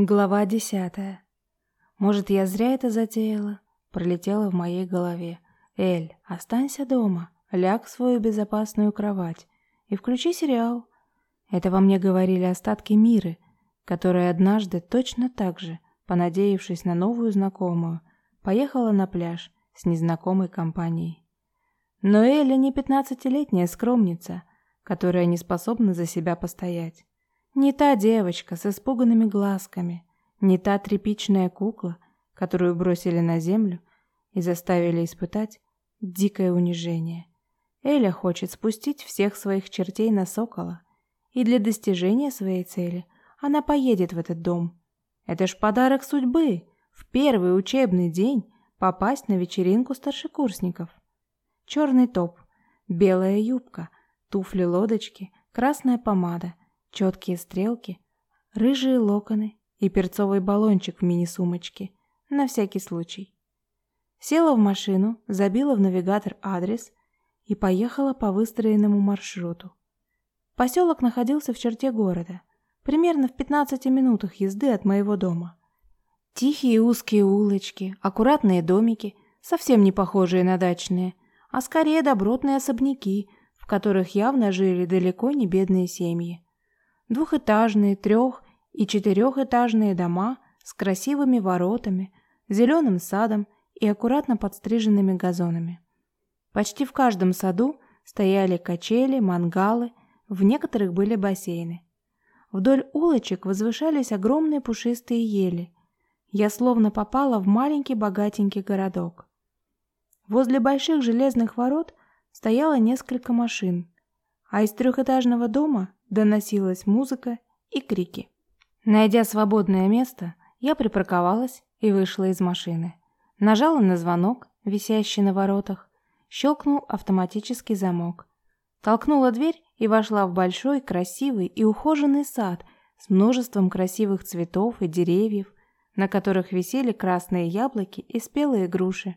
Глава десятая. Может, я зря это затеяла? Пролетела в моей голове. Эль, останься дома, ляг в свою безопасную кровать и включи сериал. Это во мне говорили остатки Миры, которая однажды точно так же, понадеявшись на новую знакомую, поехала на пляж с незнакомой компанией. Но Эля не пятнадцатилетняя скромница, которая не способна за себя постоять. Не та девочка с испуганными глазками, не та тряпичная кукла, которую бросили на землю и заставили испытать дикое унижение. Эля хочет спустить всех своих чертей на сокола, и для достижения своей цели она поедет в этот дом. Это ж подарок судьбы в первый учебный день попасть на вечеринку старшекурсников. Черный топ, белая юбка, туфли-лодочки, красная помада — четкие стрелки, рыжие локоны и перцовый баллончик в мини-сумочке, на всякий случай. Села в машину, забила в навигатор адрес и поехала по выстроенному маршруту. Поселок находился в черте города, примерно в 15 минутах езды от моего дома. Тихие узкие улочки, аккуратные домики, совсем не похожие на дачные, а скорее добротные особняки, в которых явно жили далеко не бедные семьи двухэтажные, трех- и четырехэтажные дома с красивыми воротами, зеленым садом и аккуратно подстриженными газонами. Почти в каждом саду стояли качели, мангалы, в некоторых были бассейны. Вдоль улочек возвышались огромные пушистые ели. Я словно попала в маленький богатенький городок. Возле больших железных ворот стояло несколько машин, а из трехэтажного дома доносилась музыка и крики. Найдя свободное место, я припарковалась и вышла из машины. Нажала на звонок, висящий на воротах, щелкнул автоматический замок. Толкнула дверь и вошла в большой, красивый и ухоженный сад с множеством красивых цветов и деревьев, на которых висели красные яблоки и спелые груши.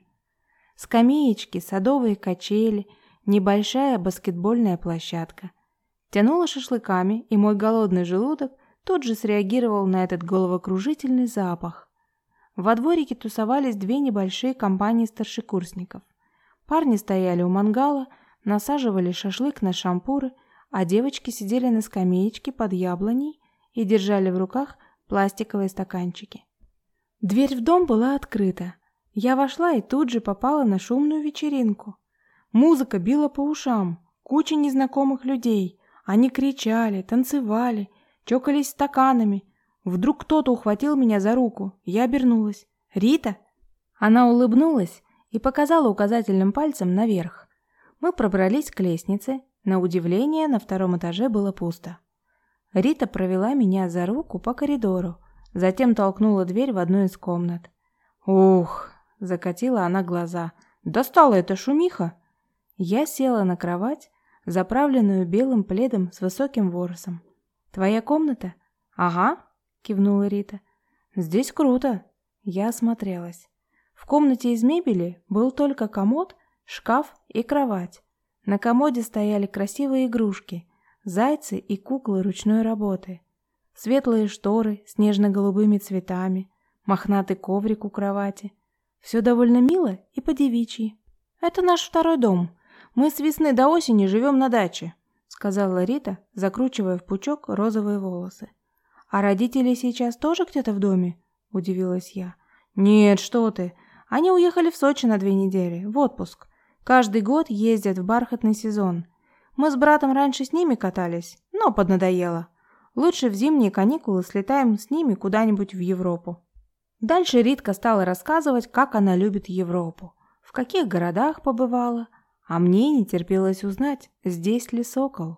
Скамеечки, садовые качели, небольшая баскетбольная площадка – Тянуло шашлыками, и мой голодный желудок тут же среагировал на этот головокружительный запах. Во дворике тусовались две небольшие компании старшекурсников. Парни стояли у мангала, насаживали шашлык на шампуры, а девочки сидели на скамеечке под яблоней и держали в руках пластиковые стаканчики. Дверь в дом была открыта. Я вошла и тут же попала на шумную вечеринку. Музыка била по ушам, куча незнакомых людей, они кричали, танцевали, чокались стаканами. Вдруг кто-то ухватил меня за руку. Я обернулась. «Рита?» Она улыбнулась и показала указательным пальцем наверх. Мы пробрались к лестнице. На удивление, на втором этаже было пусто. Рита провела меня за руку по коридору, затем толкнула дверь в одну из комнат. «Ух!» – закатила она глаза. «Достала эта шумиха!» Я села на кровать, заправленную белым пледом с высоким ворсом. «Твоя комната?» «Ага», — кивнула Рита. «Здесь круто». Я осмотрелась. В комнате из мебели был только комод, шкаф и кровать. На комоде стояли красивые игрушки, зайцы и куклы ручной работы. Светлые шторы с нежно-голубыми цветами, мохнатый коврик у кровати. Все довольно мило и по-девичьи. «Это наш второй дом», мы с весны до осени живем на даче», — сказала Рита, закручивая в пучок розовые волосы. «А родители сейчас тоже где-то в доме?» — удивилась я. «Нет, что ты. Они уехали в Сочи на две недели, в отпуск. Каждый год ездят в бархатный сезон. Мы с братом раньше с ними катались, но поднадоело. Лучше в зимние каникулы слетаем с ними куда-нибудь в Европу». Дальше Ритка стала рассказывать, как она любит Европу, в каких городах побывала, а мне не терпелось узнать, здесь ли сокол.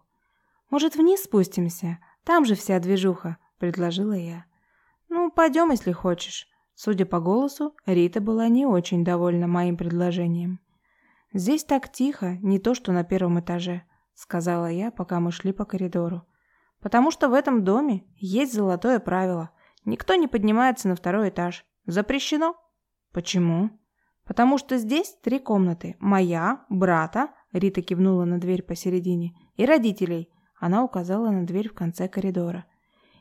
«Может, вниз спустимся? Там же вся движуха», — предложила я. «Ну, пойдем, если хочешь». Судя по голосу, Рита была не очень довольна моим предложением. «Здесь так тихо, не то что на первом этаже», — сказала я, пока мы шли по коридору. «Потому что в этом доме есть золотое правило. Никто не поднимается на второй этаж. Запрещено». «Почему?» Потому что здесь три комнаты. Моя, брата, Рита кивнула на дверь посередине, и родителей. Она указала на дверь в конце коридора.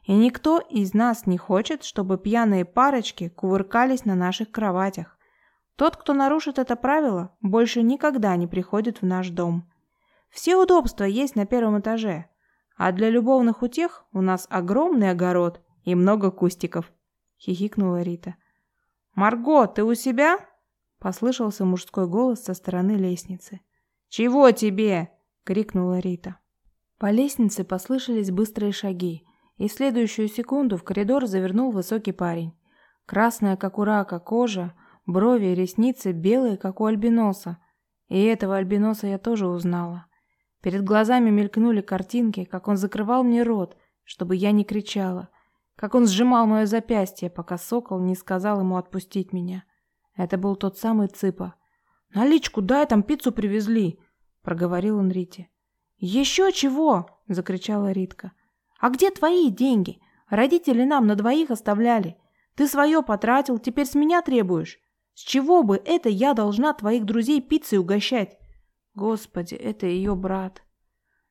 И никто из нас не хочет, чтобы пьяные парочки кувыркались на наших кроватях. Тот, кто нарушит это правило, больше никогда не приходит в наш дом. Все удобства есть на первом этаже, а для любовных утех у нас огромный огород и много кустиков», — хихикнула Рита. «Марго, ты у себя?» — послышался мужской голос со стороны лестницы. «Чего тебе?» — крикнула Рита. По лестнице послышались быстрые шаги, и в следующую секунду в коридор завернул высокий парень. Красная, как у рака, кожа, брови и ресницы белые, как у альбиноса. И этого альбиноса я тоже узнала. Перед глазами мелькнули картинки, как он закрывал мне рот, чтобы я не кричала, как он сжимал мое запястье, пока сокол не сказал ему отпустить меня. Это был тот самый Цыпа. «Наличку дай, там пиццу привезли!» — проговорил он Рите. «Еще чего!» — закричала Ритка. «А где твои деньги? Родители нам на двоих оставляли. Ты свое потратил, теперь с меня требуешь. С чего бы это я должна твоих друзей пиццей угощать?» Господи, это ее брат.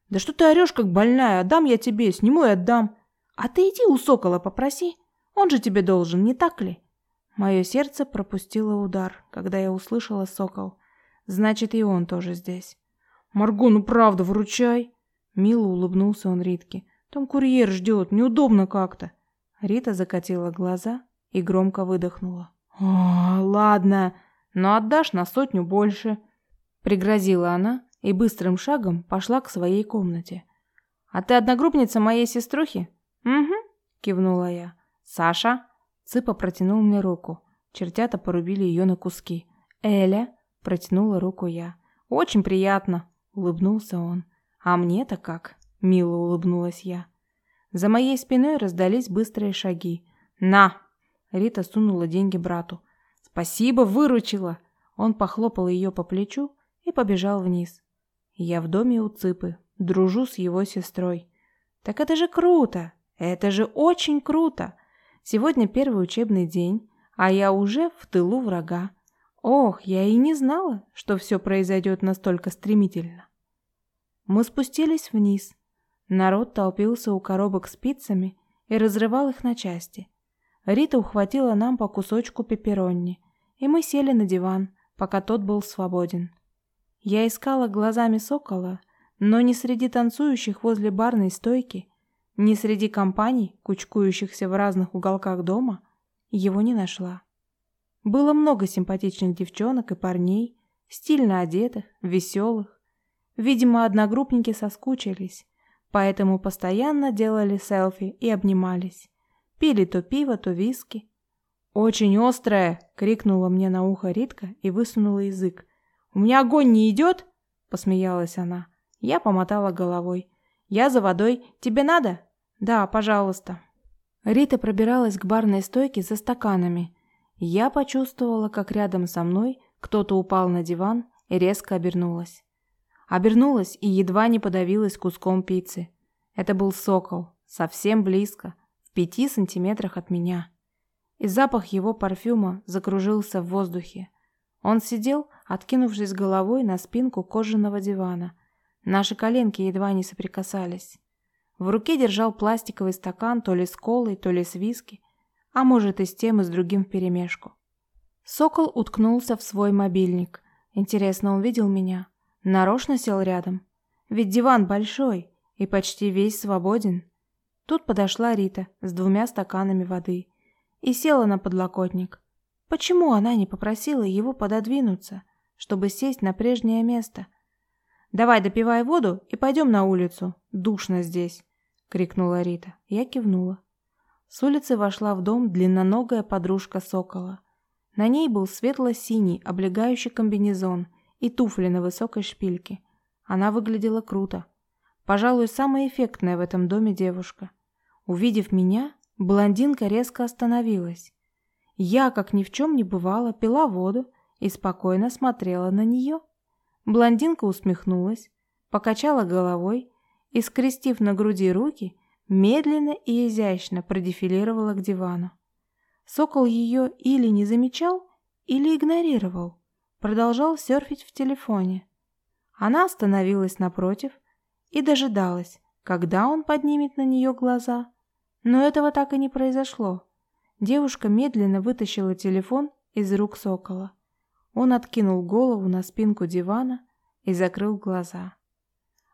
Да что ты орешь, как больная? Отдам я тебе, сниму и отдам. А ты иди у сокола попроси. Он же тебе должен, не так ли? Мое сердце пропустило удар, когда я услышала сокол. Значит, и он тоже здесь. Марго, ну правда, выручай. Мило улыбнулся он Ритке. Там курьер ждет, неудобно как-то. Рита закатила глаза и громко выдохнула. «О, ладно, но отдашь на сотню больше». Пригрозила она и быстрым шагом пошла к своей комнате. «А ты одногруппница моей сеструхи?» «Угу», — кивнула я. «Саша?» Цыпа протянул мне руку. Чертята порубили ее на куски. «Эля?» — протянула руку я. «Очень приятно», — улыбнулся он. «А мне-то как?» — мило улыбнулась я. За моей спиной раздались быстрые шаги. «На!» — Рита сунула деньги брату. «Спасибо, выручила!» Он похлопал ее по плечу, и побежал вниз. Я в доме у Цыпы, дружу с его сестрой. Так это же круто! Это же очень круто! Сегодня первый учебный день, а я уже в тылу врага. Ох, я и не знала, что все произойдет настолько стремительно. Мы спустились вниз. Народ толпился у коробок с пиццами и разрывал их на части. Рита ухватила нам по кусочку пепперонни, и мы сели на диван, пока тот был свободен. Я искала глазами сокола, но ни среди танцующих возле барной стойки, ни среди компаний, кучкующихся в разных уголках дома, его не нашла. Было много симпатичных девчонок и парней, стильно одетых, веселых. Видимо, одногруппники соскучились, поэтому постоянно делали селфи и обнимались. Пили то пиво, то виски. «Очень острое!» — крикнула мне на ухо Ритка и высунула язык, «У меня огонь не идет?» – посмеялась она. Я помотала головой. «Я за водой. Тебе надо?» «Да, пожалуйста». Рита пробиралась к барной стойке за стаканами. Я почувствовала, как рядом со мной кто-то упал на диван и резко обернулась. Обернулась и едва не подавилась куском пиццы. Это был сокол, совсем близко, в пяти сантиметрах от меня. И запах его парфюма закружился в воздухе. Он сидел, откинувшись головой на спинку кожаного дивана. Наши коленки едва не соприкасались. В руке держал пластиковый стакан то ли с колой, то ли с виски, а может и с тем, и с другим вперемешку. Сокол уткнулся в свой мобильник. Интересно, он видел меня? Нарочно сел рядом? Ведь диван большой и почти весь свободен. Тут подошла Рита с двумя стаканами воды и села на подлокотник. Почему она не попросила его пододвинуться, чтобы сесть на прежнее место? «Давай допивай воду и пойдем на улицу. Душно здесь!» — крикнула Рита. Я кивнула. С улицы вошла в дом длинноногая подружка Сокола. На ней был светло-синий облегающий комбинезон и туфли на высокой шпильке. Она выглядела круто. Пожалуй, самая эффектная в этом доме девушка. Увидев меня, блондинка резко остановилась. Я, как ни в чем не бывало, пила воду и спокойно смотрела на нее. Блондинка усмехнулась, покачала головой и, скрестив на груди руки, медленно и изящно продефилировала к дивану. Сокол ее или не замечал, или игнорировал, продолжал серфить в телефоне. Она остановилась напротив и дожидалась, когда он поднимет на нее глаза, Но этого так и не произошло. Девушка медленно вытащила телефон из рук сокола. Он откинул голову на спинку дивана и закрыл глаза.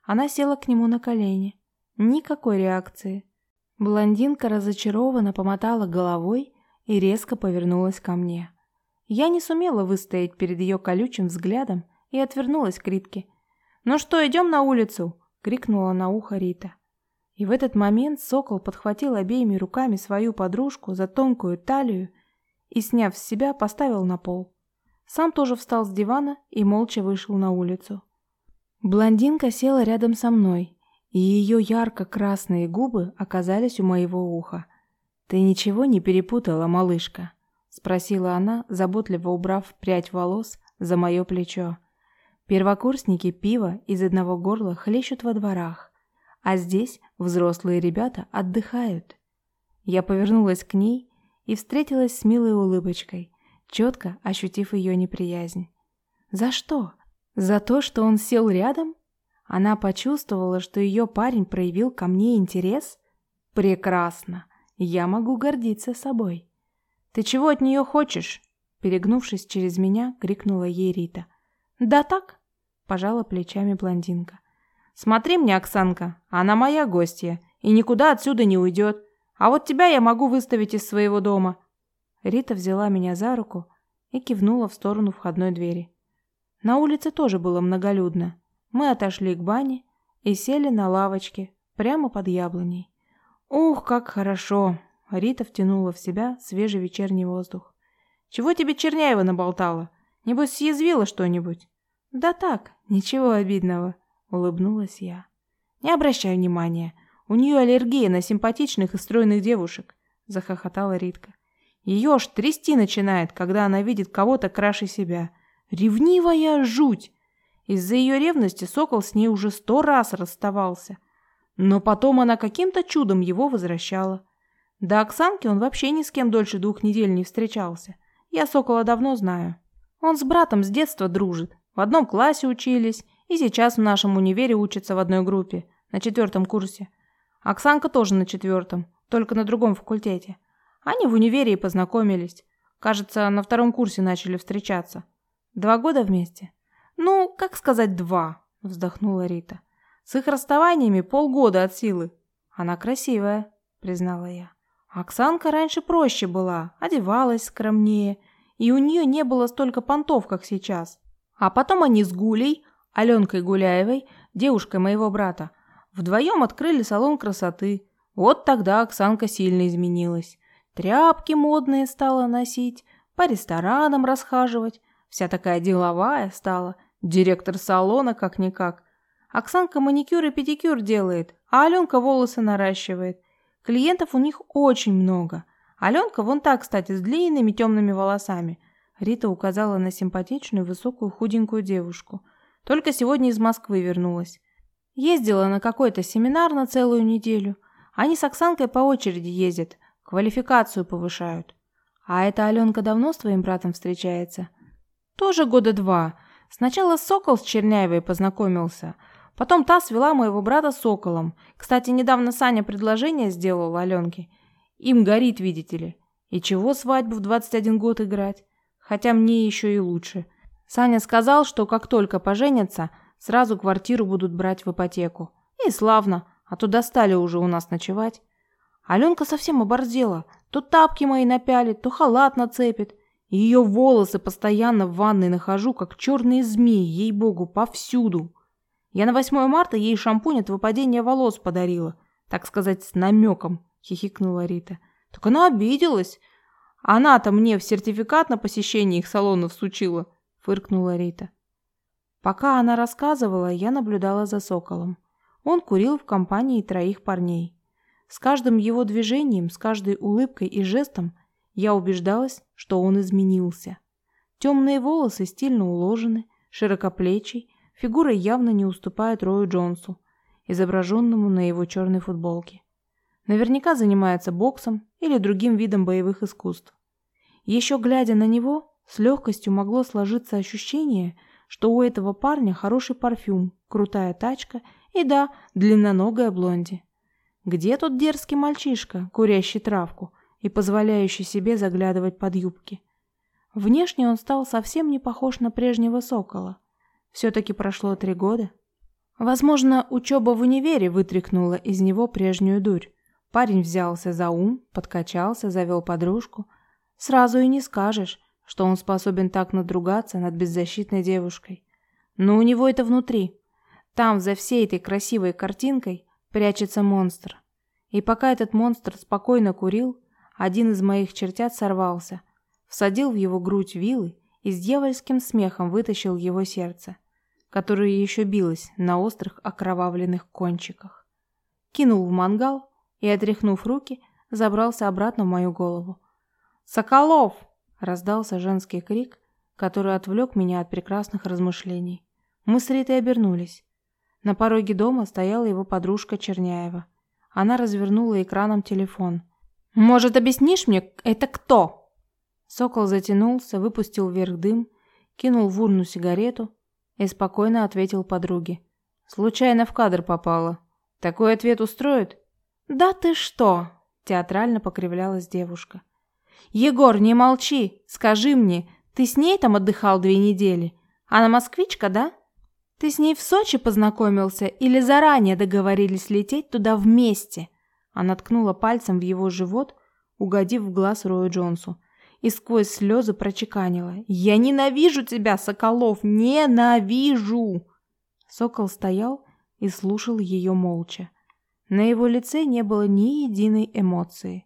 Она села к нему на колени. Никакой реакции. Блондинка разочарованно помотала головой и резко повернулась ко мне. Я не сумела выстоять перед ее колючим взглядом и отвернулась к Ритке. «Ну что, идем на улицу?» — крикнула на ухо Рита. И в этот момент сокол подхватил обеими руками свою подружку за тонкую талию и, сняв с себя, поставил на пол. Сам тоже встал с дивана и молча вышел на улицу. Блондинка села рядом со мной, и ее ярко-красные губы оказались у моего уха. «Ты ничего не перепутала, малышка?» — спросила она, заботливо убрав прядь волос за мое плечо. Первокурсники пива из одного горла хлещут во дворах, а здесь взрослые ребята отдыхают. Я повернулась к ней и встретилась с милой улыбочкой, четко ощутив ее неприязнь. «За что? За то, что он сел рядом?» Она почувствовала, что ее парень проявил ко мне интерес? Прекрасно. Я могу гордиться собой. «Ты чего от нее хочешь?» Перегнувшись через меня, крикнула ей Рита. «Да так», — пожала плечами блондинка. «Смотри мне, Оксанка, она моя гостья и никуда отсюда не уйдет. А вот тебя я могу выставить из своего дома». Рита взяла меня за руку и кивнула в сторону входной двери. На улице тоже было многолюдно. Мы отошли к бане и сели на лавочке прямо под яблоней. «Ух, как хорошо!» Рита втянула в себя свежий вечерний воздух. «Чего тебе Черняева наболтала? Небось, съязвила что-нибудь?» «Да так, ничего обидного», — улыбнулась я. «Не обращай внимания. У нее аллергия на симпатичных и стройных девушек», — захохотала Ритка. «Ее аж трясти начинает, когда она видит кого-то краше себя. Ревнивая жуть!» Из-за ее ревности Сокол с ней уже сто раз расставался. Но потом она каким-то чудом его возвращала. До Оксанки он вообще ни с кем дольше двух недель не встречался. Я Сокола давно знаю. Он с братом с детства дружит, в одном классе учились, и сейчас в нашем универе учатся в одной группе, на четвертом курсе. Оксанка тоже на четвертом, только на другом факультете. Они в универе и познакомились. Кажется, на втором курсе начали встречаться. Два года вместе? Ну, как сказать два, вздохнула Рита. С их расставаниями полгода от силы. Она красивая, признала я. Оксанка раньше проще была, одевалась скромнее, и у нее не было столько понтов, как сейчас. А потом они с Гулей, Аленкой Гуляевой, девушкой моего брата, вдвоем открыли салон красоты. Вот тогда Оксанка сильно изменилась. Тряпки модные стала носить, по ресторанам расхаживать. Вся такая деловая стала. Директор салона как-никак. Оксанка маникюр и педикюр делает, а Аленка волосы наращивает. Клиентов у них очень много. Аленка вон так, кстати, с длинными темными волосами. Рита указала на симпатичную, высокую, худенькую девушку. Только сегодня из Москвы вернулась. Ездила на какой-то семинар на целую неделю. Они с Оксанкой по очереди ездят, квалификацию повышают. А эта Аленка давно с твоим братом встречается? Тоже года два. Сначала Сокол с Черняевой познакомился. Потом та свела моего брата с Соколом. Кстати, недавно Саня предложение сделал Аленке. Им горит, видите ли. И чего свадьбу в 21 год играть? хотя мне еще и лучше. Саня сказал, что как только поженятся, сразу квартиру будут брать в ипотеку. И славно, а то достали уже у нас ночевать. Аленка совсем оборзела. То тапки мои напялит, то халат нацепит. Ее волосы постоянно в ванной нахожу, как черные змеи, ей-богу, повсюду. Я на 8 марта ей шампунь от выпадения волос подарила. Так сказать, с намеком, хихикнула Рита. Так она обиделась. Она-то мне в сертификат на посещение их салонов сучила, фыркнула Рита. Пока она рассказывала, я наблюдала за Соколом. Он курил в компании троих парней. С каждым его движением, с каждой улыбкой и жестом я убеждалась, что он изменился. Темные волосы стильно уложены, широкоплечий, фигура явно не уступает Рою Джонсу, изображенному на его черной футболке. Наверняка занимается боксом или другим видом боевых искусств. Еще глядя на него, с легкостью могло сложиться ощущение, что у этого парня хороший парфюм, крутая тачка и, да, длинноногая блонди. Где тот дерзкий мальчишка, курящий травку и позволяющий себе заглядывать под юбки? Внешне он стал совсем не похож на прежнего сокола. Все-таки прошло три года. Возможно, учеба в универе вытряхнула из него прежнюю дурь. Парень взялся за ум, подкачался, завел подружку. Сразу и не скажешь, что он способен так надругаться над беззащитной девушкой. Но у него это внутри. Там, за всей этой красивой картинкой, прячется монстр. И пока этот монстр спокойно курил, один из моих чертят сорвался, всадил в его грудь вилы и с дьявольским смехом вытащил его сердце которое еще билось на острых окровавленных кончиках. Кинул в мангал и, отряхнув руки, забрался обратно в мою голову. «Соколов!» — раздался женский крик, который отвлек меня от прекрасных размышлений. Мы с Ритой обернулись. На пороге дома стояла его подружка Черняева. Она развернула экраном телефон. «Может, объяснишь мне, это кто?» Сокол затянулся, выпустил вверх дым, кинул в урну сигарету и спокойно ответил подруге. «Случайно в кадр попала. Такой ответ устроит?» «Да ты что!» – театрально покривлялась девушка. «Егор, не молчи! Скажи мне, ты с ней там отдыхал две недели? Она москвичка, да? Ты с ней в Сочи познакомился или заранее договорились лететь туда вместе?» Она ткнула пальцем в его живот, угодив в глаз Рою Джонсу и сквозь слезы прочеканила. «Я ненавижу тебя, Соколов! Ненавижу!» Сокол стоял и слушал ее молча. На его лице не было ни единой эмоции.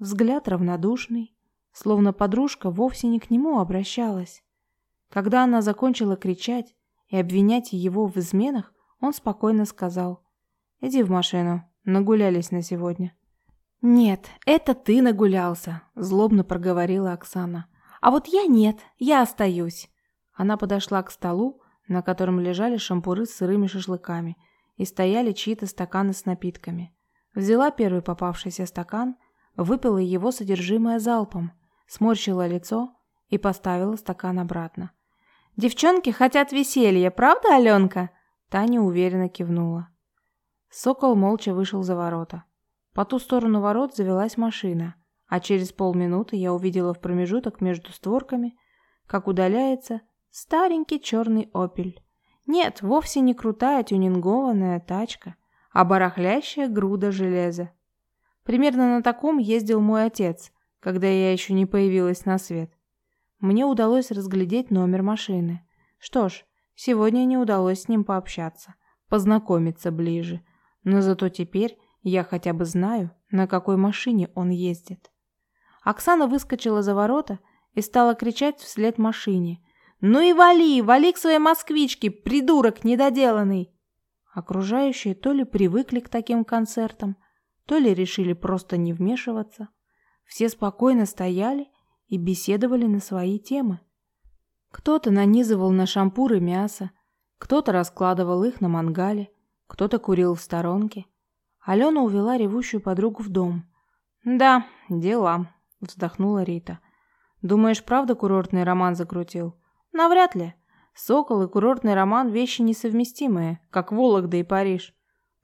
Взгляд равнодушный, словно подружка вовсе не к нему обращалась. Когда она закончила кричать и обвинять его в изменах, он спокойно сказал «Иди в машину, нагулялись на сегодня». «Нет, это ты нагулялся», – злобно проговорила Оксана. «А вот я нет, я остаюсь». Она подошла к столу, на котором лежали шампуры с сырыми шашлыками, и стояли чьи-то стаканы с напитками. Взяла первый попавшийся стакан, выпила его содержимое залпом, сморщила лицо и поставила стакан обратно. «Девчонки хотят веселья, правда, Аленка?» Таня уверенно кивнула. Сокол молча вышел за ворота. По ту сторону ворот завелась машина, а через полминуты я увидела в промежуток между створками, как удаляется старенький черный «Опель». Нет, вовсе не крутая тюнингованная тачка, а барахлящая груда железа. Примерно на таком ездил мой отец, когда я еще не появилась на свет. Мне удалось разглядеть номер машины. Что ж, сегодня не удалось с ним пообщаться, познакомиться ближе. Но зато теперь я хотя бы знаю, на какой машине он ездит. Оксана выскочила за ворота и стала кричать вслед машине. «Ну и вали, вали к своей москвичке, придурок недоделанный!» Окружающие то ли привыкли к таким концертам, то ли решили просто не вмешиваться. Все спокойно стояли и беседовали на свои темы. Кто-то нанизывал на шампуры мясо, кто-то раскладывал их на мангале, кто-то курил в сторонке. Алена увела ревущую подругу в дом. «Да, дела», — вздохнула Рита. «Думаешь, правда курортный роман закрутил?» «Навряд ли. Сокол и курортный роман — вещи несовместимые, как Вологда и Париж.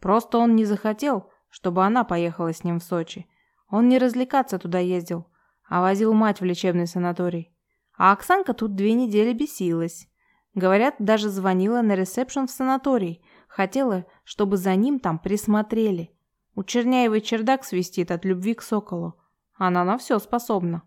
Просто он не захотел, чтобы она поехала с ним в Сочи. Он не развлекаться туда ездил, а возил мать в лечебный санаторий. А Оксанка тут две недели бесилась. Говорят, даже звонила на ресепшн в санаторий. Хотела, чтобы за ним там присмотрели. У Черняевой чердак свистит от любви к соколу. Она на все способна.